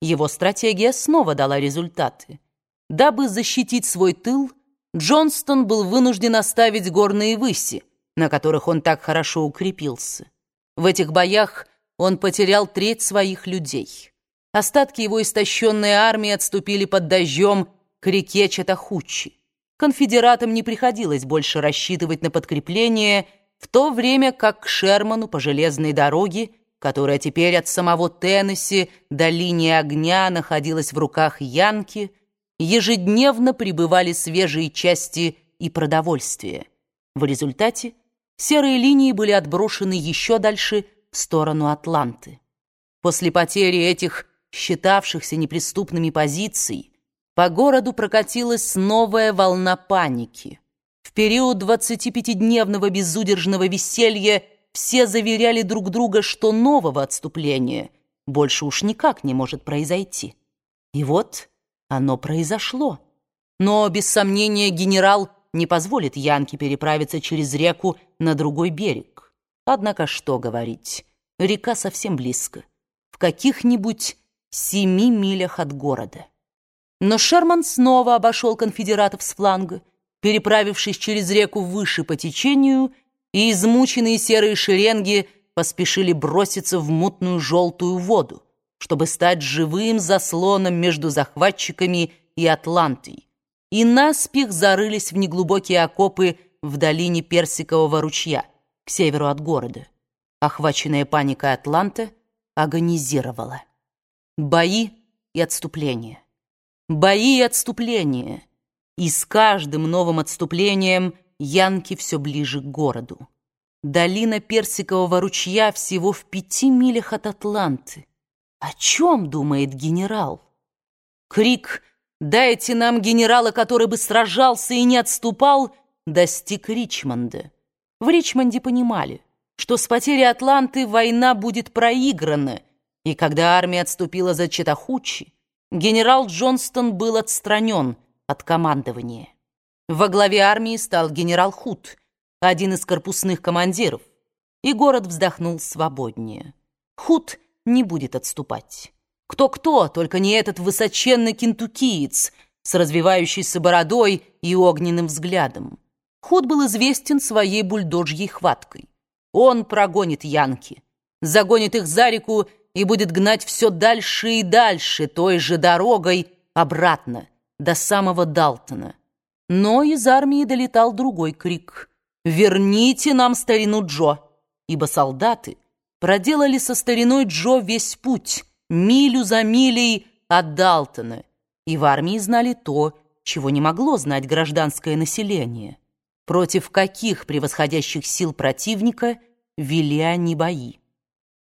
его стратегия снова дала результаты. Дабы защитить свой тыл, Джонстон был вынужден оставить горные выси, на которых он так хорошо укрепился. В этих боях он потерял треть своих людей. Остатки его истощенной армии отступили под дождем к реке Чатахучи. Конфедератам не приходилось больше рассчитывать на подкрепление, в то время как к Шерману по железной дороге, которая теперь от самого Теннесси до линии огня находилась в руках Янки, ежедневно прибывали свежие части и продовольствие. В результате серые линии были отброшены еще дальше в сторону Атланты. После потери этих считавшихся неприступными позиций по городу прокатилась новая волна паники. В период 25-дневного безудержного веселья все заверяли друг друга, что нового отступления больше уж никак не может произойти. И вот оно произошло. Но, без сомнения, генерал не позволит Янке переправиться через реку на другой берег. Однако что говорить, река совсем близко, в каких-нибудь семи милях от города. Но Шерман снова обошел конфедератов с фланга, переправившись через реку выше по течению, и измученные серые шеренги поспешили броситься в мутную желтую воду, чтобы стать живым заслоном между захватчиками и Атлантой, и наспех зарылись в неглубокие окопы в долине Персикового ручья, к северу от города. Охваченная паникой Атланта агонизировала. Бои и отступления. Бои и отступления. И с каждым новым отступлением Янки все ближе к городу. Долина Персикового ручья всего в пяти милях от Атланты. О чем думает генерал? Крик «Дайте нам генерала, который бы сражался и не отступал!» достиг Ричмонда. В Ричмонде понимали, что с потерей Атланты война будет проиграна, и когда армия отступила за Читахучи, генерал Джонстон был отстранен от командования. Во главе армии стал генерал Худ, один из корпусных командиров, и город вздохнул свободнее. Худ не будет отступать. Кто-кто, только не этот высоченный кентукиец с развивающейся бородой и огненным взглядом. Худ был известен своей бульдожьей хваткой. Он прогонит янки, загонит их за реку и будет гнать все дальше и дальше той же дорогой обратно, до самого Далтона. Но из армии долетал другой крик «Верните нам старину Джо!» Ибо солдаты проделали со стариной Джо весь путь, милю за милей от Далтона, и в армии знали то, чего не могло знать гражданское население. Против каких превосходящих сил противника вели они бои.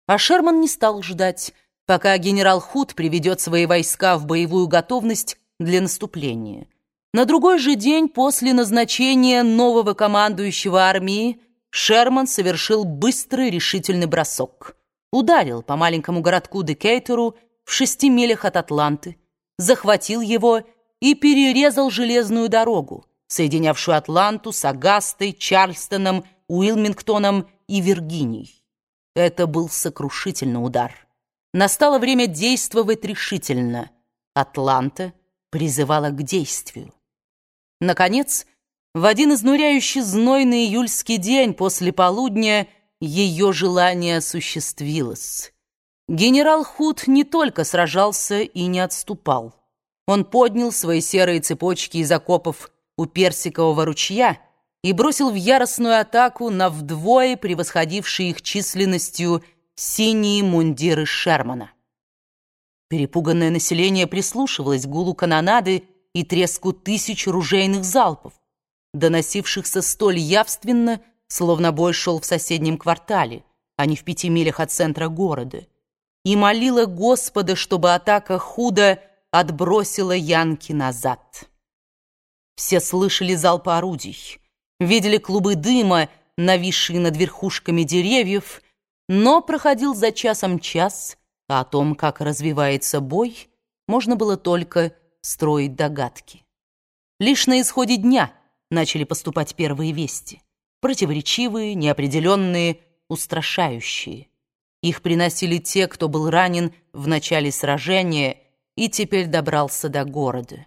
А Шерман не стал ждать, пока генерал Худ приведет свои войска в боевую готовность для наступления. На другой же день после назначения нового командующего армии Шерман совершил быстрый решительный бросок. Ударил по маленькому городку Декейтеру в шести милях от Атланты, захватил его и перерезал железную дорогу, соединявшую Атланту с Агастой, Чарльстоном, Уилмингтоном и Виргинией. Это был сокрушительный удар. Настало время действовать решительно. Атланта призывала к действию. Наконец, в один изнуряющий знойный июльский день после полудня ее желание осуществилось. Генерал Худ не только сражался и не отступал. Он поднял свои серые цепочки из окопов у Персикового ручья и бросил в яростную атаку на вдвое превосходившие их численностью синие мундиры Шермана. Перепуганное население прислушивалось к гулу канонады и треску тысяч ружейных залпов, доносившихся столь явственно, словно бой шел в соседнем квартале, а не в пяти милях от центра города, и молила Господа, чтобы атака худо отбросила Янки назад. Все слышали залпы орудий, видели клубы дыма, нависшие над верхушками деревьев, но проходил за часом час, а о том, как развивается бой, можно было только строить догадки. Лишь на исходе дня начали поступать первые вести, противоречивые, неопределенные, устрашающие. Их приносили те, кто был ранен в начале сражения и теперь добрался до города.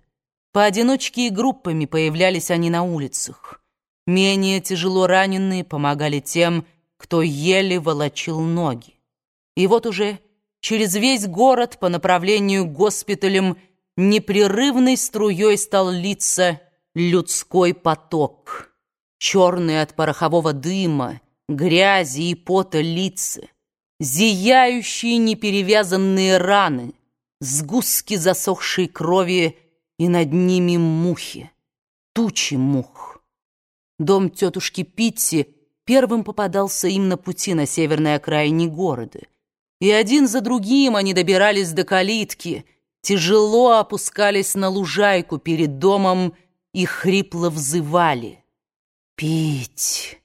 Поодиночке и группами появлялись они на улицах. Менее тяжело раненые помогали тем, кто еле волочил ноги. И вот уже через весь город по направлению к госпиталям непрерывной струей стал литься людской поток. Черные от порохового дыма, грязи и пота лица, зияющие неперевязанные раны, сгустки засохшей крови и над ними мухи, тучи мух. Дом тетушки Питти первым попадался им на пути на северной окраине города, и один за другим они добирались до калитки, тяжело опускались на лужайку перед домом и хрипло взывали. «Пить!